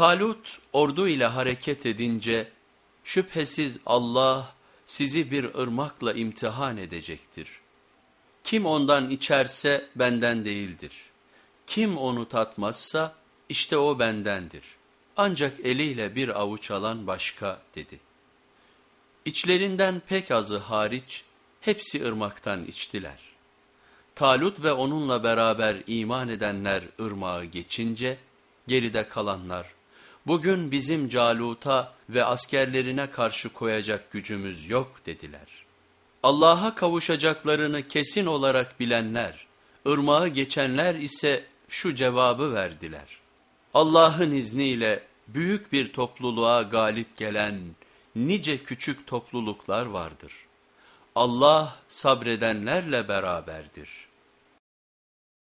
Talut ordu ile hareket edince şüphesiz Allah sizi bir ırmakla imtihan edecektir. Kim ondan içerse benden değildir. Kim onu tatmazsa işte o bendendir. Ancak eliyle bir avuç alan başka dedi. İçlerinden pek azı hariç hepsi ırmaktan içtiler. Talut ve onunla beraber iman edenler ırmağı geçince geride kalanlar bugün bizim Calut'a ve askerlerine karşı koyacak gücümüz yok dediler. Allah'a kavuşacaklarını kesin olarak bilenler, ırmağı geçenler ise şu cevabı verdiler. Allah'ın izniyle büyük bir topluluğa galip gelen nice küçük topluluklar vardır. Allah sabredenlerle beraberdir.''